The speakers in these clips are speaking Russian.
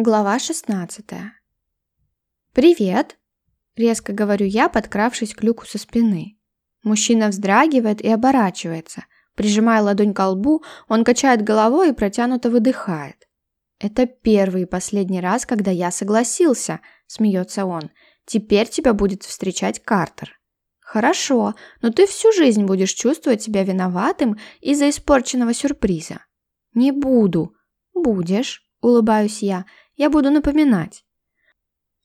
Глава 16 «Привет!» – резко говорю я, подкравшись к люку со спины. Мужчина вздрагивает и оборачивается. Прижимая ладонь к лбу, он качает головой и протянуто выдыхает. «Это первый и последний раз, когда я согласился», – смеется он. «Теперь тебя будет встречать Картер». «Хорошо, но ты всю жизнь будешь чувствовать себя виноватым из-за испорченного сюрприза». «Не буду». «Будешь», – улыбаюсь я. «Я буду напоминать».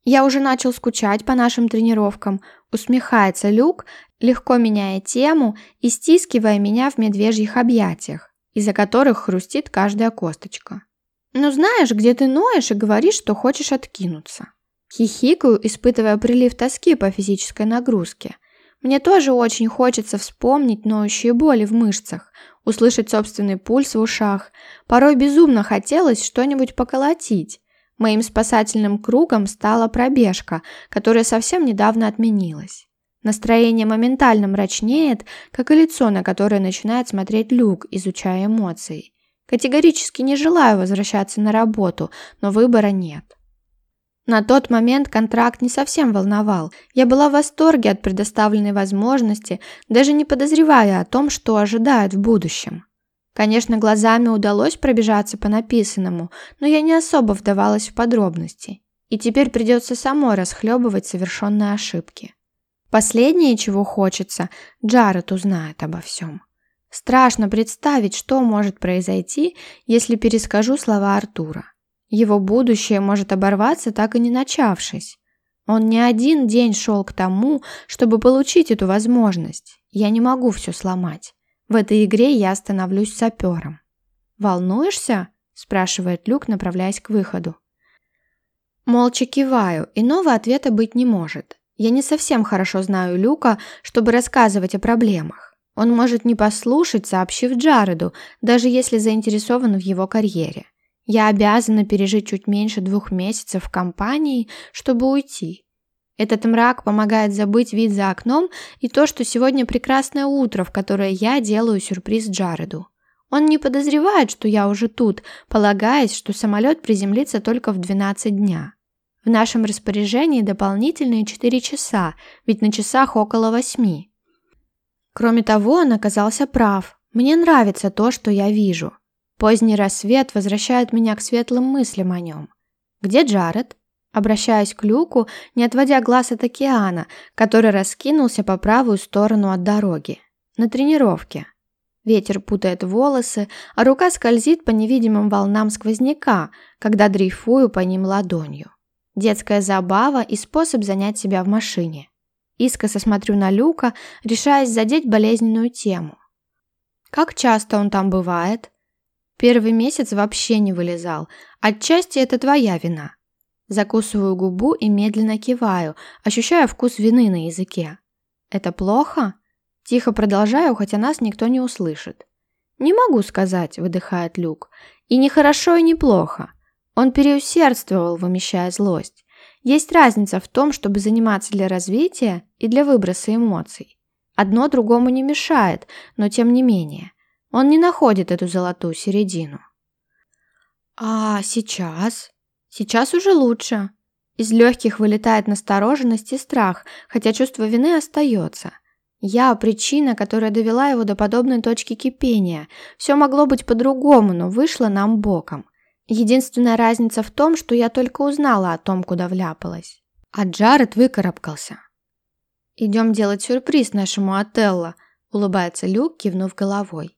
«Я уже начал скучать по нашим тренировкам», – усмехается Люк, легко меняя тему и стискивая меня в медвежьих объятиях, из-за которых хрустит каждая косточка. «Ну знаешь, где ты ноешь и говоришь, что хочешь откинуться». Хихикаю, испытывая прилив тоски по физической нагрузке. Мне тоже очень хочется вспомнить ноющие боли в мышцах, услышать собственный пульс в ушах. Порой безумно хотелось что-нибудь поколотить. Моим спасательным кругом стала пробежка, которая совсем недавно отменилась. Настроение моментально мрачнеет, как и лицо, на которое начинает смотреть Люк, изучая эмоции. Категорически не желаю возвращаться на работу, но выбора нет. На тот момент контракт не совсем волновал. Я была в восторге от предоставленной возможности, даже не подозревая о том, что ожидает в будущем. Конечно, глазами удалось пробежаться по написанному, но я не особо вдавалась в подробности. И теперь придется самой расхлебывать совершенные ошибки. Последнее, чего хочется, Джаред узнает обо всем. Страшно представить, что может произойти, если перескажу слова Артура. Его будущее может оборваться, так и не начавшись. Он не один день шел к тому, чтобы получить эту возможность. Я не могу все сломать. В этой игре я становлюсь сапером. «Волнуешься?» – спрашивает Люк, направляясь к выходу. Молча киваю, иного ответа быть не может. Я не совсем хорошо знаю Люка, чтобы рассказывать о проблемах. Он может не послушать, сообщив Джареду, даже если заинтересован в его карьере. Я обязана пережить чуть меньше двух месяцев в компании, чтобы уйти. Этот мрак помогает забыть вид за окном и то, что сегодня прекрасное утро, в которое я делаю сюрприз Джареду. Он не подозревает, что я уже тут, полагаясь, что самолет приземлится только в 12 дня. В нашем распоряжении дополнительные 4 часа, ведь на часах около 8. Кроме того, он оказался прав. Мне нравится то, что я вижу. Поздний рассвет возвращает меня к светлым мыслям о нем. «Где Джаред?» Обращаюсь к Люку, не отводя глаз от океана, который раскинулся по правую сторону от дороги. На тренировке. Ветер путает волосы, а рука скользит по невидимым волнам сквозняка, когда дрейфую по ним ладонью. Детская забава и способ занять себя в машине. Искоса смотрю на Люка, решаясь задеть болезненную тему. Как часто он там бывает? Первый месяц вообще не вылезал. Отчасти это твоя вина. Закусываю губу и медленно киваю, ощущая вкус вины на языке. Это плохо? Тихо продолжаю, хотя нас никто не услышит. «Не могу сказать», — выдыхает Люк. «И не хорошо, и не плохо». Он переусердствовал, вымещая злость. Есть разница в том, чтобы заниматься для развития и для выброса эмоций. Одно другому не мешает, но тем не менее. Он не находит эту золотую середину. А сейчас? Сейчас уже лучше. Из легких вылетает настороженность и страх, хотя чувство вины остается. Я – причина, которая довела его до подобной точки кипения. Все могло быть по-другому, но вышло нам боком. Единственная разница в том, что я только узнала о том, куда вляпалась. А Джаред выкарабкался. «Идем делать сюрприз нашему Отелло», – улыбается Люк, кивнув головой.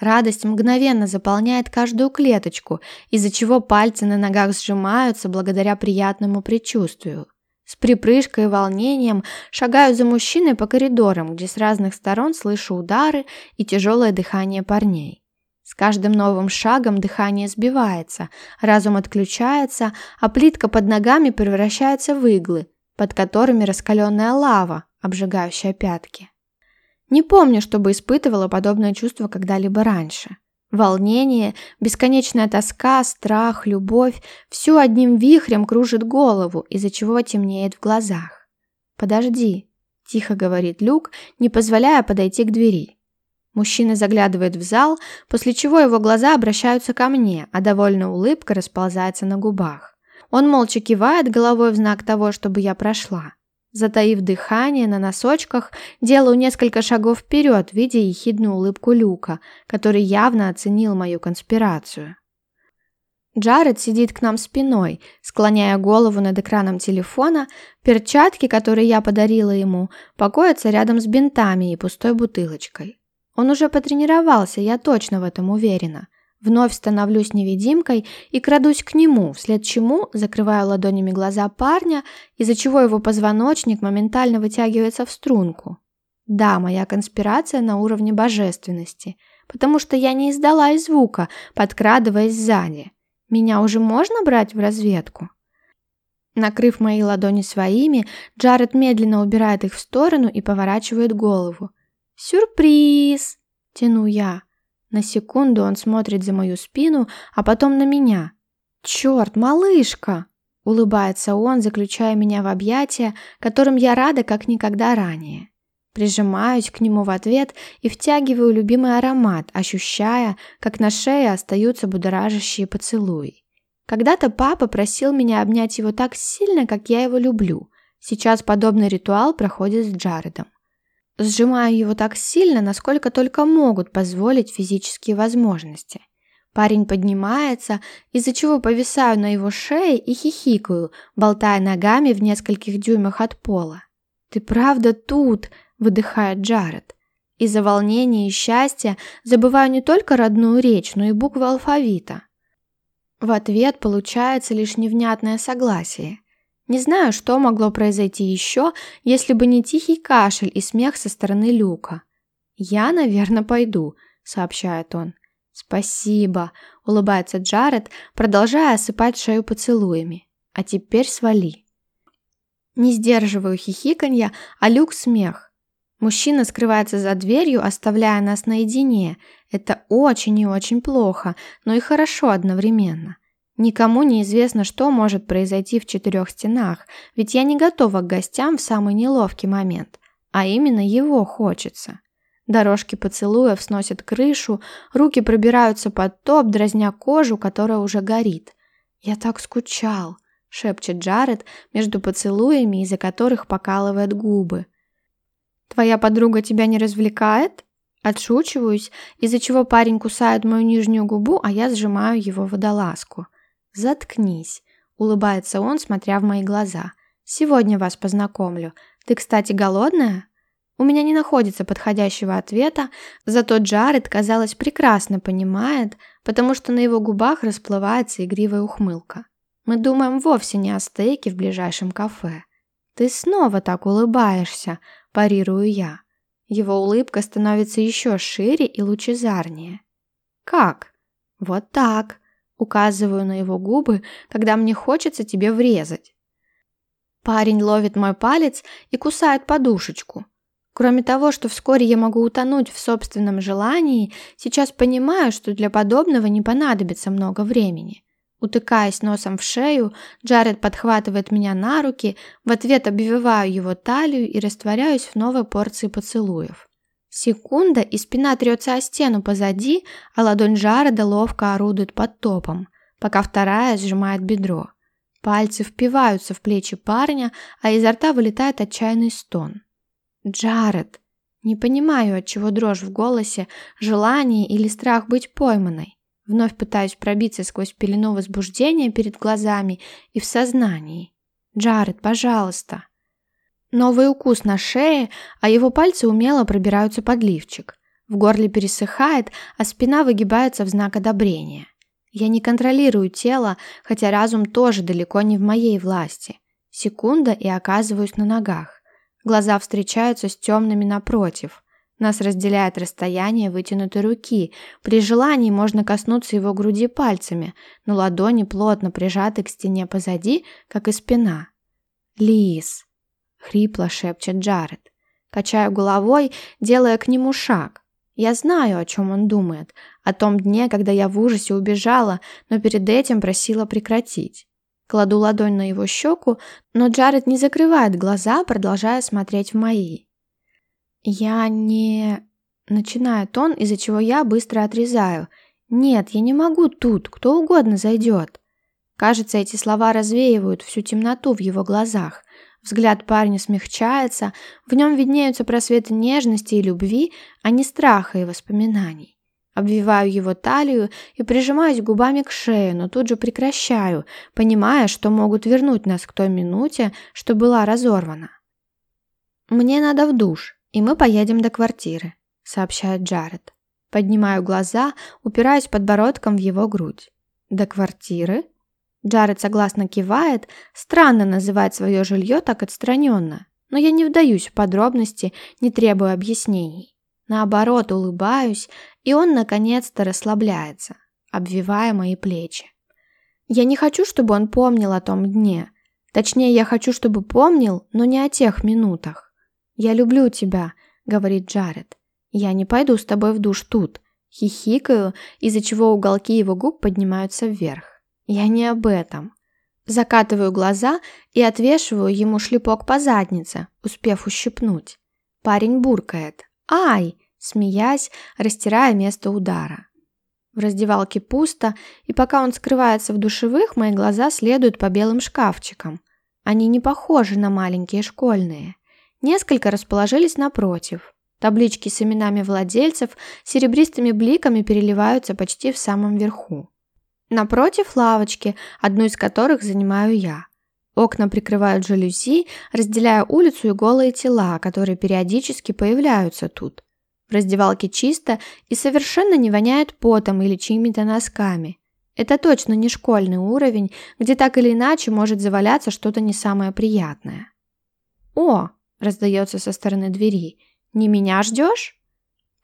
Радость мгновенно заполняет каждую клеточку, из-за чего пальцы на ногах сжимаются благодаря приятному предчувствию. С припрыжкой и волнением шагаю за мужчиной по коридорам, где с разных сторон слышу удары и тяжелое дыхание парней. С каждым новым шагом дыхание сбивается, разум отключается, а плитка под ногами превращается в иглы, под которыми раскаленная лава, обжигающая пятки. Не помню, чтобы испытывала подобное чувство когда-либо раньше. Волнение, бесконечная тоска, страх, любовь – все одним вихрем кружит голову, из-за чего темнеет в глазах. «Подожди», – тихо говорит Люк, не позволяя подойти к двери. Мужчина заглядывает в зал, после чего его глаза обращаются ко мне, а довольная улыбка расползается на губах. Он молча кивает головой в знак того, чтобы я прошла. Затаив дыхание на носочках, делаю несколько шагов вперед, видя ехидную улыбку Люка, который явно оценил мою конспирацию. Джаред сидит к нам спиной, склоняя голову над экраном телефона, перчатки, которые я подарила ему, покоятся рядом с бинтами и пустой бутылочкой. Он уже потренировался, я точно в этом уверена. Вновь становлюсь невидимкой и крадусь к нему, вслед чему закрываю ладонями глаза парня, из-за чего его позвоночник моментально вытягивается в струнку. Да, моя конспирация на уровне божественности, потому что я не издала и звука, подкрадываясь сзади. Меня уже можно брать в разведку? Накрыв мои ладони своими, Джаред медленно убирает их в сторону и поворачивает голову. «Сюрприз!» – тяну я. На секунду он смотрит за мою спину, а потом на меня. «Черт, малышка!» – улыбается он, заключая меня в объятия, которым я рада как никогда ранее. Прижимаюсь к нему в ответ и втягиваю любимый аромат, ощущая, как на шее остаются будоражащие поцелуи. Когда-то папа просил меня обнять его так сильно, как я его люблю. Сейчас подобный ритуал проходит с Джаредом. Сжимаю его так сильно, насколько только могут позволить физические возможности. Парень поднимается, из-за чего повисаю на его шее и хихикаю, болтая ногами в нескольких дюймах от пола. «Ты правда тут?» – выдыхает Джаред. Из-за волнения и счастья забываю не только родную речь, но и буквы алфавита. В ответ получается лишь невнятное согласие – не знаю, что могло произойти еще, если бы не тихий кашель и смех со стороны Люка. «Я, наверное, пойду», — сообщает он. «Спасибо», — улыбается Джаред, продолжая осыпать шею поцелуями. «А теперь свали». Не сдерживаю хихиканья, а Люк смех. Мужчина скрывается за дверью, оставляя нас наедине. Это очень и очень плохо, но и хорошо одновременно. Никому не известно, что может произойти в четырех стенах, ведь я не готова к гостям в самый неловкий момент, а именно его хочется. Дорожки поцелуев сносят крышу, руки пробираются под топ, дразня кожу, которая уже горит. «Я так скучал», — шепчет Джаред между поцелуями, из-за которых покалывает губы. «Твоя подруга тебя не развлекает?» Отшучиваюсь, из-за чего парень кусает мою нижнюю губу, а я сжимаю его водолазку. «Заткнись», — улыбается он, смотря в мои глаза. «Сегодня вас познакомлю. Ты, кстати, голодная?» У меня не находится подходящего ответа, зато Джаред, казалось, прекрасно понимает, потому что на его губах расплывается игривая ухмылка. Мы думаем вовсе не о стейке в ближайшем кафе. «Ты снова так улыбаешься», – парирую я. Его улыбка становится еще шире и лучезарнее. «Как?» «Вот так», Указываю на его губы, когда мне хочется тебе врезать. Парень ловит мой палец и кусает подушечку. Кроме того, что вскоре я могу утонуть в собственном желании, сейчас понимаю, что для подобного не понадобится много времени. Утыкаясь носом в шею, Джаред подхватывает меня на руки, в ответ обвиваю его талию и растворяюсь в новой порции поцелуев. Секунда, и спина трется о стену позади, а ладонь Джареда ловко орудует под топом, пока вторая сжимает бедро. Пальцы впиваются в плечи парня, а изо рта вылетает отчаянный стон. «Джаред!» Не понимаю, от чего дрожь в голосе, желание или страх быть пойманной. Вновь пытаюсь пробиться сквозь пелену возбуждения перед глазами и в сознании. «Джаред, пожалуйста!» Новый укус на шее, а его пальцы умело пробираются под лифчик. В горле пересыхает, а спина выгибается в знак одобрения. Я не контролирую тело, хотя разум тоже далеко не в моей власти. Секунда и оказываюсь на ногах. Глаза встречаются с темными напротив. Нас разделяет расстояние вытянутой руки. При желании можно коснуться его груди пальцами, но ладони плотно прижаты к стене позади, как и спина. Лис. — хрипло шепчет Джаред. Качаю головой, делая к нему шаг. Я знаю, о чем он думает. О том дне, когда я в ужасе убежала, но перед этим просила прекратить. Кладу ладонь на его щеку, но Джаред не закрывает глаза, продолжая смотреть в мои. «Я не...» Начинает он, из-за чего я быстро отрезаю. «Нет, я не могу тут, кто угодно зайдет». Кажется, эти слова развеивают всю темноту в его глазах. Взгляд парня смягчается, в нем виднеются просветы нежности и любви, а не страха и воспоминаний. Обвиваю его талию и прижимаюсь губами к шее, но тут же прекращаю, понимая, что могут вернуть нас к той минуте, что была разорвана. «Мне надо в душ, и мы поедем до квартиры», — сообщает Джаред. Поднимаю глаза, упираюсь подбородком в его грудь. «До квартиры?» Джаред согласно кивает, странно называть свое жилье так отстраненно, но я не вдаюсь в подробности, не требую объяснений. Наоборот, улыбаюсь, и он наконец-то расслабляется, обвивая мои плечи. Я не хочу, чтобы он помнил о том дне. Точнее, я хочу, чтобы помнил, но не о тех минутах. «Я люблю тебя», — говорит Джаред. «Я не пойду с тобой в душ тут». Хихикаю, из-за чего уголки его губ поднимаются вверх. Я не об этом. Закатываю глаза и отвешиваю ему шлепок по заднице, успев ущипнуть. Парень буркает. «Ай!» смеясь, растирая место удара. В раздевалке пусто, и пока он скрывается в душевых, мои глаза следуют по белым шкафчикам. Они не похожи на маленькие школьные. Несколько расположились напротив. Таблички с именами владельцев серебристыми бликами переливаются почти в самом верху. Напротив лавочки, одну из которых занимаю я. Окна прикрывают жалюзи, разделяя улицу и голые тела, которые периодически появляются тут. В раздевалке чисто и совершенно не воняет потом или чьими-то носками. Это точно не школьный уровень, где так или иначе может заваляться что-то не самое приятное. «О!» – раздается со стороны двери. «Не меня ждешь?»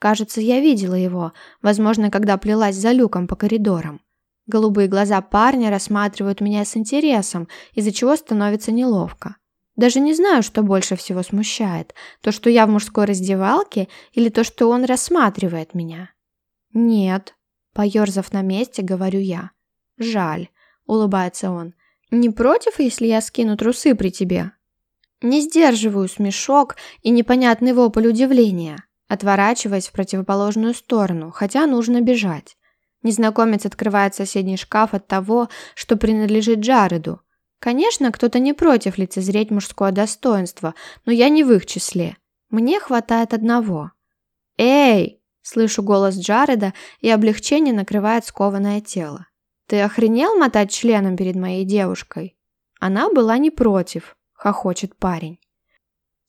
Кажется, я видела его, возможно, когда плелась за люком по коридорам. Голубые глаза парня рассматривают меня с интересом, из-за чего становится неловко. Даже не знаю, что больше всего смущает. То, что я в мужской раздевалке, или то, что он рассматривает меня. Нет, поерзав на месте, говорю я. Жаль, улыбается он. Не против, если я скину трусы при тебе? Не сдерживаю смешок и непонятный вопль удивления, отворачиваясь в противоположную сторону, хотя нужно бежать. Незнакомец открывает соседний шкаф от того, что принадлежит Джареду. Конечно, кто-то не против лицезреть мужское достоинство, но я не в их числе. Мне хватает одного. «Эй!» – слышу голос Джареда, и облегчение накрывает скованное тело. «Ты охренел мотать членом перед моей девушкой?» Она была не против, хохочет парень.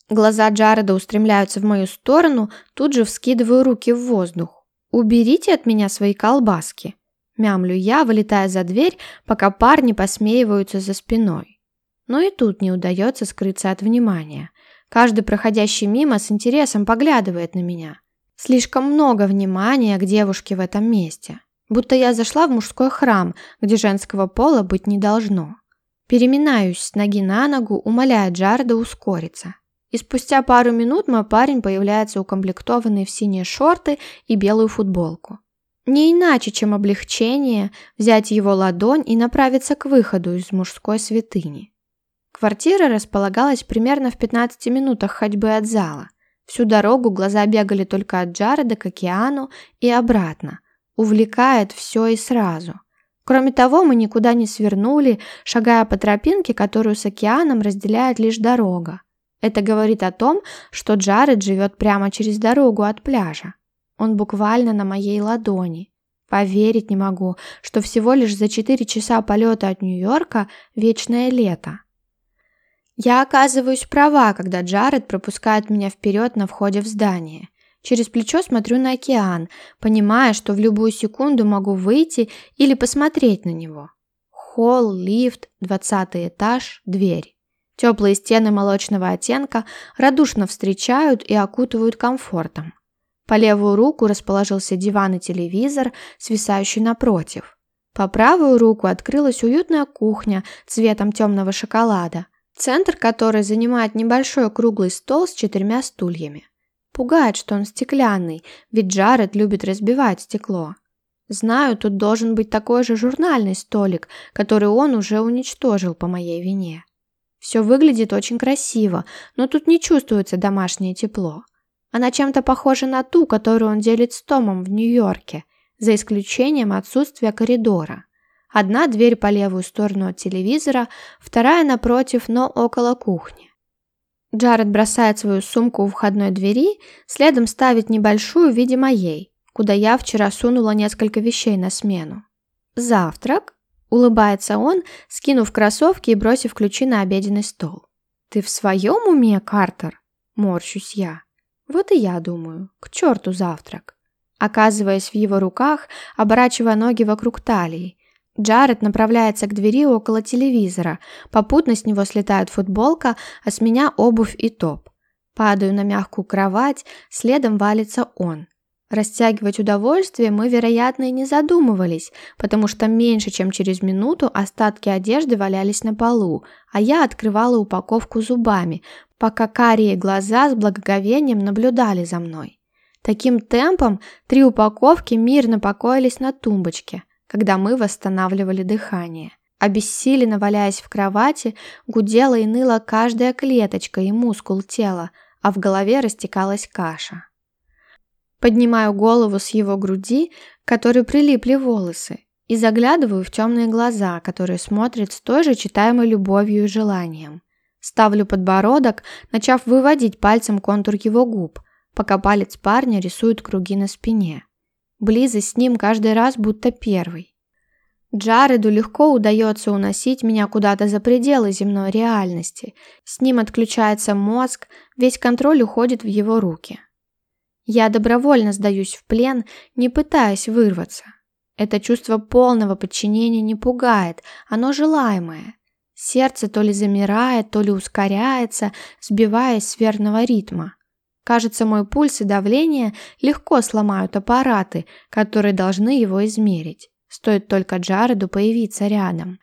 Глаза Джареда устремляются в мою сторону, тут же вскидываю руки в воздух. «Уберите от меня свои колбаски!» Мямлю я, вылетая за дверь, пока парни посмеиваются за спиной. Но и тут не удается скрыться от внимания. Каждый проходящий мимо с интересом поглядывает на меня. Слишком много внимания к девушке в этом месте. Будто я зашла в мужской храм, где женского пола быть не должно. Переминаюсь с ноги на ногу, умоляя Джарда ускориться и спустя пару минут мой парень появляется укомплектованный в синие шорты и белую футболку. Не иначе, чем облегчение взять его ладонь и направиться к выходу из мужской святыни. Квартира располагалась примерно в 15 минутах ходьбы от зала. Всю дорогу глаза бегали только от Джареда к океану и обратно. Увлекает все и сразу. Кроме того, мы никуда не свернули, шагая по тропинке, которую с океаном разделяет лишь дорога. Это говорит о том, что Джаред живет прямо через дорогу от пляжа. Он буквально на моей ладони. Поверить не могу, что всего лишь за 4 часа полета от Нью-Йорка вечное лето. Я оказываюсь права, когда Джаред пропускает меня вперед на входе в здание. Через плечо смотрю на океан, понимая, что в любую секунду могу выйти или посмотреть на него. Холл, лифт, двадцатый этаж, дверь. Теплые стены молочного оттенка радушно встречают и окутывают комфортом. По левую руку расположился диван и телевизор, свисающий напротив. По правую руку открылась уютная кухня цветом темного шоколада, центр которой занимает небольшой круглый стол с четырьмя стульями. Пугает, что он стеклянный, ведь Джаред любит разбивать стекло. Знаю, тут должен быть такой же журнальный столик, который он уже уничтожил по моей вине. Все выглядит очень красиво, но тут не чувствуется домашнее тепло. Она чем-то похожа на ту, которую он делит с Томом в Нью-Йорке, за исключением отсутствия коридора. Одна дверь по левую сторону от телевизора, вторая напротив, но около кухни. Джаред бросает свою сумку у входной двери, следом ставит небольшую в виде моей, куда я вчера сунула несколько вещей на смену. «Завтрак?» – улыбается он, скинув кроссовки и бросив ключи на обеденный стол. «Ты в своем уме, Картер?» – морщусь я. «Вот и я думаю. К черту завтрак!» Оказываясь в его руках, оборачивая ноги вокруг талии, Джаред направляется к двери около телевизора. Попутно с него слетает футболка, а с меня обувь и топ. Падаю на мягкую кровать, следом валится он. Растягивать удовольствие мы, вероятно, и не задумывались, потому что меньше чем через минуту остатки одежды валялись на полу, а я открывала упаковку зубами, пока карие глаза с благоговением наблюдали за мной. Таким темпом три упаковки мирно покоились на тумбочке – когда мы восстанавливали дыхание. Обессиленно валяясь в кровати, гудела и ныла каждая клеточка и мускул тела, а в голове растекалась каша. Поднимаю голову с его груди, к которой прилипли волосы, и заглядываю в темные глаза, которые смотрят с той же читаемой любовью и желанием. Ставлю подбородок, начав выводить пальцем контур его губ, пока палец парня рисует круги на спине. Близость с ним каждый раз будто первый. Джареду легко удается уносить меня куда-то за пределы земной реальности. С ним отключается мозг, весь контроль уходит в его руки. Я добровольно сдаюсь в плен, не пытаясь вырваться. Это чувство полного подчинения не пугает, оно желаемое. Сердце то ли замирает, то ли ускоряется, сбиваясь с верного ритма. Кажется, мой пульс и давление легко сломают аппараты, которые должны его измерить. Стоит только Джареду появиться рядом.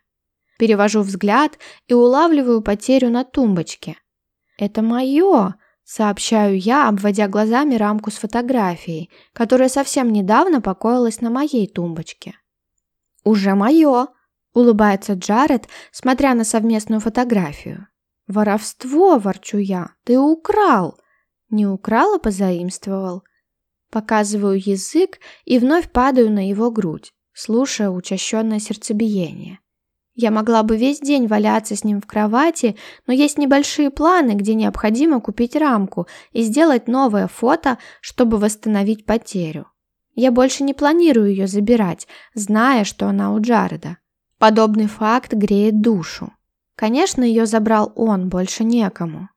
Перевожу взгляд и улавливаю потерю на тумбочке. «Это мое!» – сообщаю я, обводя глазами рамку с фотографией, которая совсем недавно покоилась на моей тумбочке. «Уже мое!» – улыбается Джаред, смотря на совместную фотографию. «Воровство!» – ворчу я. «Ты украл!» Не украл, а позаимствовал. Показываю язык и вновь падаю на его грудь, слушая учащенное сердцебиение. Я могла бы весь день валяться с ним в кровати, но есть небольшие планы, где необходимо купить рамку и сделать новое фото, чтобы восстановить потерю. Я больше не планирую ее забирать, зная, что она у Джареда. Подобный факт греет душу. Конечно, ее забрал он, больше некому.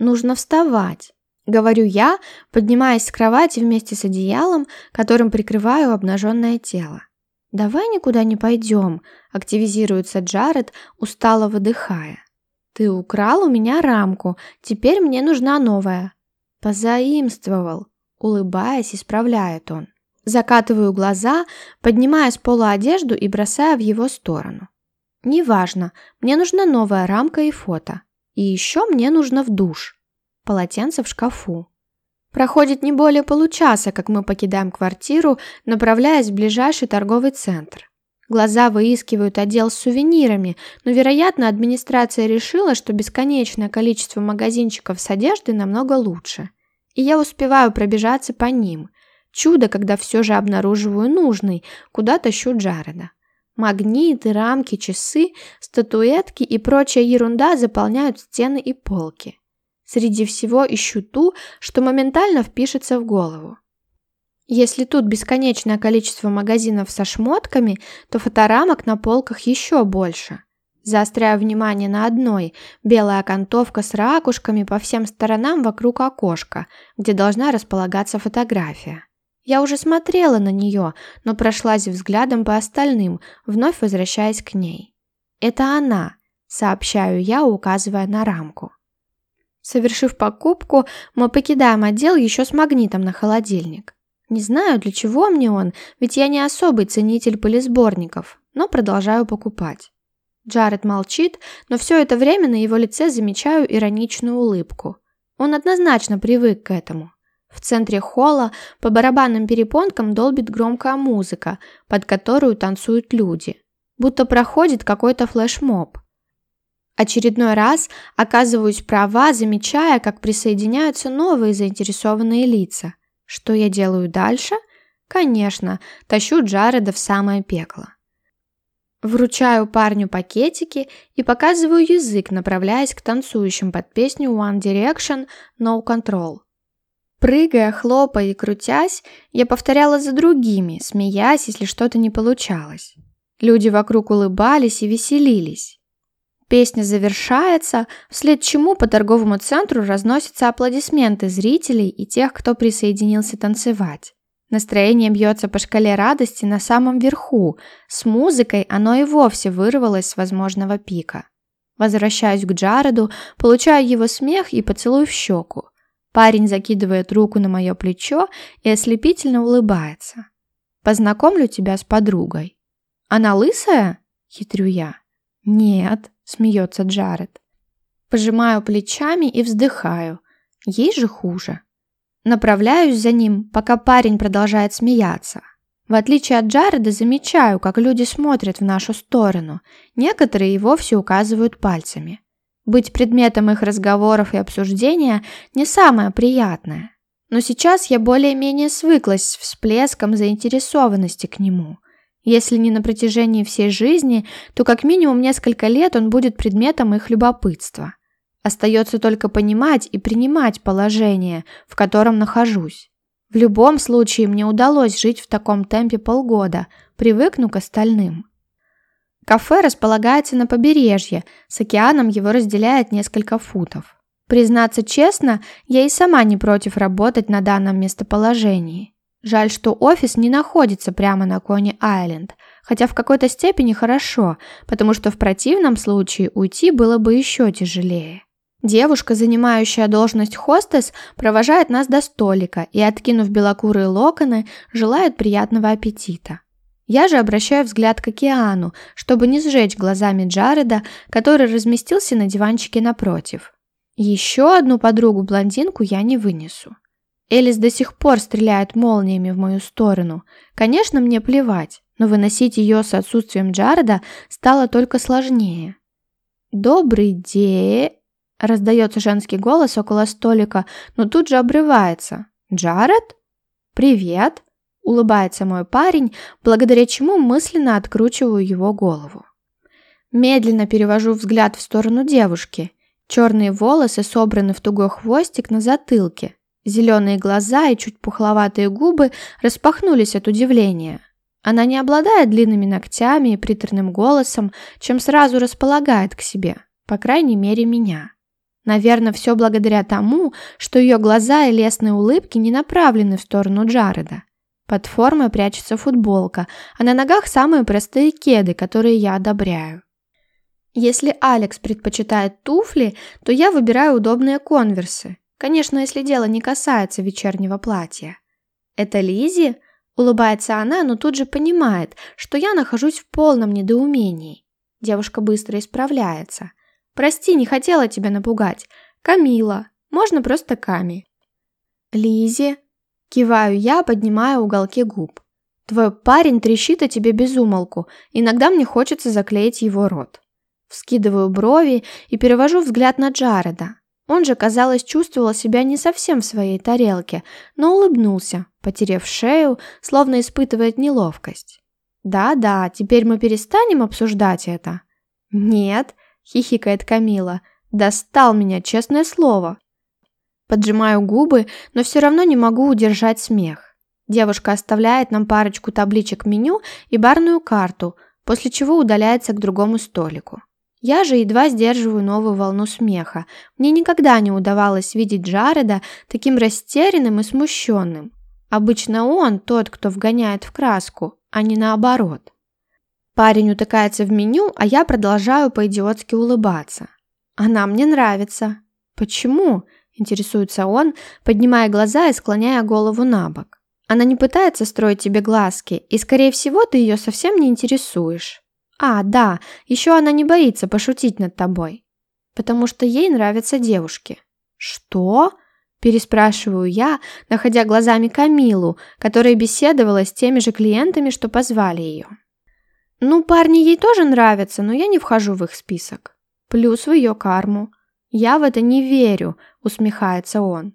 Нужно вставать. Говорю я, поднимаясь с кровати вместе с одеялом, которым прикрываю обнаженное тело. «Давай никуда не пойдем», – активизируется Джаред, устало выдыхая. «Ты украл у меня рамку, теперь мне нужна новая». «Позаимствовал», – улыбаясь, исправляет он. Закатываю глаза, поднимая с пола одежду и бросая в его сторону. «Неважно, мне нужна новая рамка и фото. И еще мне нужно в душ» полотенце в шкафу. Проходит не более получаса, как мы покидаем квартиру, направляясь в ближайший торговый центр. Глаза выискивают отдел с сувенирами, но, вероятно, администрация решила, что бесконечное количество магазинчиков с одеждой намного лучше. И я успеваю пробежаться по ним. Чудо, когда все же обнаруживаю нужный, куда тащу Джареда. Магниты, рамки, часы, статуэтки и прочая ерунда заполняют стены и полки. Среди всего ищу ту, что моментально впишется в голову. Если тут бесконечное количество магазинов со шмотками, то фоторамок на полках еще больше. Заостряю внимание на одной – белая окантовка с ракушками по всем сторонам вокруг окошка, где должна располагаться фотография. Я уже смотрела на нее, но прошлась взглядом по остальным, вновь возвращаясь к ней. «Это она», – сообщаю я, указывая на рамку. Совершив покупку, мы покидаем отдел еще с магнитом на холодильник. Не знаю, для чего мне он, ведь я не особый ценитель полисборников, но продолжаю покупать. Джаред молчит, но все это время на его лице замечаю ироничную улыбку. Он однозначно привык к этому. В центре холла по барабанным перепонкам долбит громкая музыка, под которую танцуют люди. Будто проходит какой-то флешмоб. Очередной раз оказываюсь права, замечая, как присоединяются новые заинтересованные лица. Что я делаю дальше? Конечно, тащу Джареда в самое пекло. Вручаю парню пакетики и показываю язык, направляясь к танцующим под песню One Direction No Control. Прыгая, хлопая и крутясь, я повторяла за другими, смеясь, если что-то не получалось. Люди вокруг улыбались и веселились. Песня завершается, вслед чему по торговому центру разносятся аплодисменты зрителей и тех, кто присоединился танцевать. Настроение бьется по шкале радости на самом верху, с музыкой оно и вовсе вырвалось с возможного пика. Возвращаюсь к Джареду, получаю его смех и поцелуй в щеку. Парень закидывает руку на мое плечо и ослепительно улыбается. «Познакомлю тебя с подругой». «Она лысая?» – хитрю я. «Нет», – смеется Джаред. Пожимаю плечами и вздыхаю. Ей же хуже. Направляюсь за ним, пока парень продолжает смеяться. В отличие от Джареда, замечаю, как люди смотрят в нашу сторону. Некоторые и вовсе указывают пальцами. Быть предметом их разговоров и обсуждения не самое приятное. Но сейчас я более-менее свыклась с всплеском заинтересованности к нему. Если не на протяжении всей жизни, то как минимум несколько лет он будет предметом их любопытства. Остается только понимать и принимать положение, в котором нахожусь. В любом случае мне удалось жить в таком темпе полгода, привыкну к остальным. Кафе располагается на побережье, с океаном его разделяет несколько футов. Признаться честно, я и сама не против работать на данном местоположении. Жаль, что офис не находится прямо на Кони-Айленд, хотя в какой-то степени хорошо, потому что в противном случае уйти было бы еще тяжелее. Девушка, занимающая должность хостес, провожает нас до столика и, откинув белокурые локоны, желает приятного аппетита. Я же обращаю взгляд к океану, чтобы не сжечь глазами Джареда, который разместился на диванчике напротив. Еще одну подругу-блондинку я не вынесу. Элис до сих пор стреляет молниями в мою сторону. Конечно, мне плевать, но выносить ее с отсутствием Джареда стало только сложнее. «Добрый день!» Раздается женский голос около столика, но тут же обрывается. «Джаред? Привет!» Улыбается мой парень, благодаря чему мысленно откручиваю его голову. Медленно перевожу взгляд в сторону девушки. Черные волосы собраны в тугой хвостик на затылке. Зеленые глаза и чуть пухловатые губы распахнулись от удивления. Она не обладает длинными ногтями и приторным голосом, чем сразу располагает к себе, по крайней мере меня. Наверное, все благодаря тому, что ее глаза и лестные улыбки не направлены в сторону Джареда. Под формой прячется футболка, а на ногах самые простые кеды, которые я одобряю. Если Алекс предпочитает туфли, то я выбираю удобные конверсы. Конечно, если дело не касается вечернего платья. Это Лизи? Улыбается она, но тут же понимает, что я нахожусь в полном недоумении. Девушка быстро исправляется. Прости, не хотела тебя напугать. Камила. Можно просто Ками. Лизи. Киваю я, поднимая уголки губ. Твой парень трещит о тебе без умолку. Иногда мне хочется заклеить его рот. Вскидываю брови и перевожу взгляд на Джареда. Он же, казалось, чувствовал себя не совсем в своей тарелке, но улыбнулся, потеряв шею, словно испытывает неловкость. «Да-да, теперь мы перестанем обсуждать это?» «Нет», хихикает Камила. Достал меня, честное слово. Поджимаю губы, но все равно не могу удержать смех. Девушка оставляет нам парочку табличек меню и барную карту, после чего удаляется к другому столику. Я же едва сдерживаю новую волну смеха. Мне никогда не удавалось видеть Джареда таким растерянным и смущенным. Обычно он тот, кто вгоняет в краску, а не наоборот. Парень утыкается в меню, а я продолжаю по-идиотски улыбаться. Она мне нравится. Почему? Интересуется он, поднимая глаза и склоняя голову на бок. Она не пытается строить тебе глазки, и, скорее всего, ты ее совсем не интересуешь. А, да, еще она не боится пошутить над тобой. Потому что ей нравятся девушки. Что? Переспрашиваю я, находя глазами Камилу, которая беседовала с теми же клиентами, что позвали ее. Ну, парни ей тоже нравятся, но я не вхожу в их список. Плюс в ее карму. Я в это не верю, усмехается он.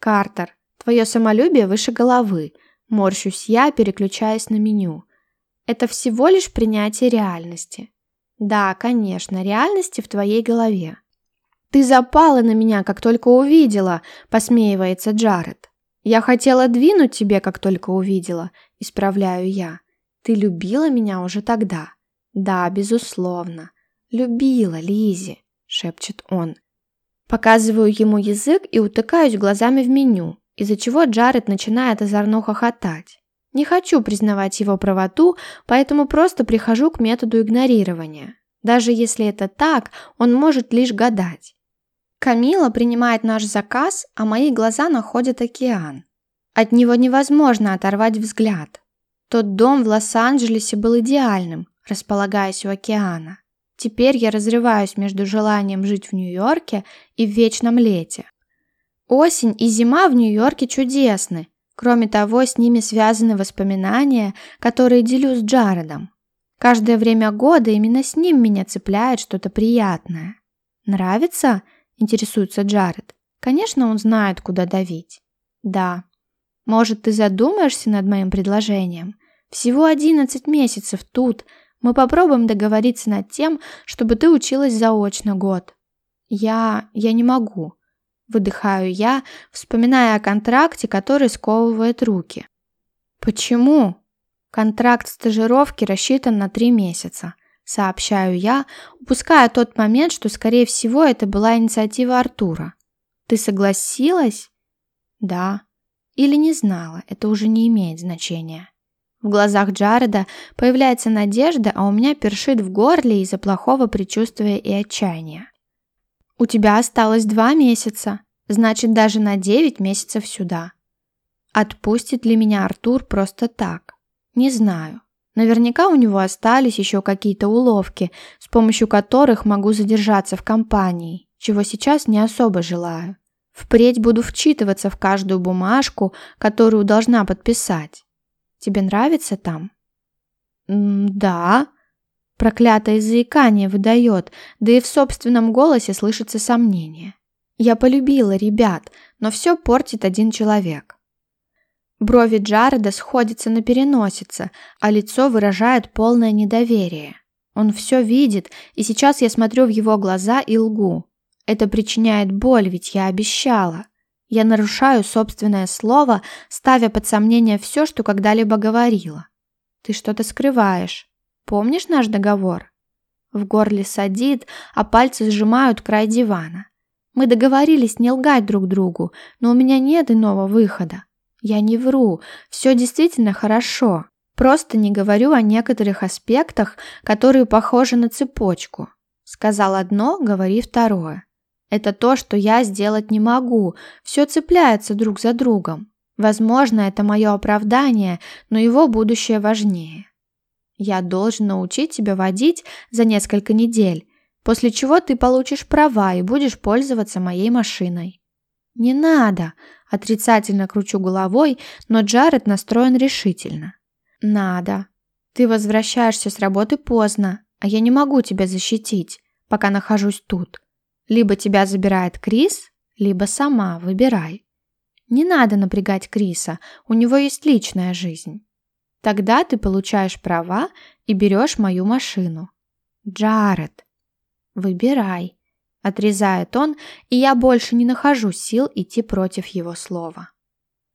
Картер, твое самолюбие выше головы. Морщусь я, переключаясь на меню. Это всего лишь принятие реальности. Да, конечно, реальности в твоей голове. Ты запала на меня, как только увидела, посмеивается Джаред. Я хотела двинуть тебе, как только увидела, исправляю я. Ты любила меня уже тогда. Да, безусловно. Любила, Лизи, шепчет он. Показываю ему язык и утыкаюсь глазами в меню, из-за чего Джаред начинает озорно хохотать. Не хочу признавать его правоту, поэтому просто прихожу к методу игнорирования. Даже если это так, он может лишь гадать. Камила принимает наш заказ, а мои глаза находят океан. От него невозможно оторвать взгляд. Тот дом в Лос-Анджелесе был идеальным, располагаясь у океана. Теперь я разрываюсь между желанием жить в Нью-Йорке и в вечном лете. Осень и зима в Нью-Йорке чудесны, Кроме того, с ними связаны воспоминания, которые делю с Джаредом. Каждое время года именно с ним меня цепляет что-то приятное. «Нравится?» – интересуется Джаред. Конечно, он знает, куда давить. «Да». «Может, ты задумаешься над моим предложением? Всего 11 месяцев тут. Мы попробуем договориться над тем, чтобы ты училась заочно год». «Я... я не могу», Выдыхаю я, вспоминая о контракте, который сковывает руки. Почему? Контракт стажировки рассчитан на три месяца. Сообщаю я, упуская тот момент, что, скорее всего, это была инициатива Артура. Ты согласилась? Да. Или не знала, это уже не имеет значения. В глазах Джареда появляется надежда, а у меня першит в горле из-за плохого предчувствия и отчаяния. У тебя осталось два месяца, значит, даже на девять месяцев сюда. Отпустит ли меня Артур просто так? Не знаю. Наверняка у него остались еще какие-то уловки, с помощью которых могу задержаться в компании, чего сейчас не особо желаю. Впредь буду вчитываться в каждую бумажку, которую должна подписать. Тебе нравится там? М да, Проклятое заикание выдает, да и в собственном голосе слышится сомнение. Я полюбила ребят, но все портит один человек. Брови Джареда сходятся на переносице, а лицо выражает полное недоверие. Он все видит, и сейчас я смотрю в его глаза и лгу. Это причиняет боль, ведь я обещала. Я нарушаю собственное слово, ставя под сомнение все, что когда-либо говорила. Ты что-то скрываешь. Помнишь наш договор? В горле садит, а пальцы сжимают край дивана. Мы договорились не лгать друг другу, но у меня нет иного выхода. Я не вру, все действительно хорошо. Просто не говорю о некоторых аспектах, которые похожи на цепочку. Сказал одно, говори второе. Это то, что я сделать не могу, все цепляется друг за другом. Возможно, это мое оправдание, но его будущее важнее. Я должен научить тебя водить за несколько недель, после чего ты получишь права и будешь пользоваться моей машиной». «Не надо!» – отрицательно кручу головой, но Джаред настроен решительно. «Надо. Ты возвращаешься с работы поздно, а я не могу тебя защитить, пока нахожусь тут. Либо тебя забирает Крис, либо сама, выбирай. Не надо напрягать Криса, у него есть личная жизнь». Тогда ты получаешь права и берешь мою машину. Джаред, выбирай. Отрезает он, и я больше не нахожу сил идти против его слова.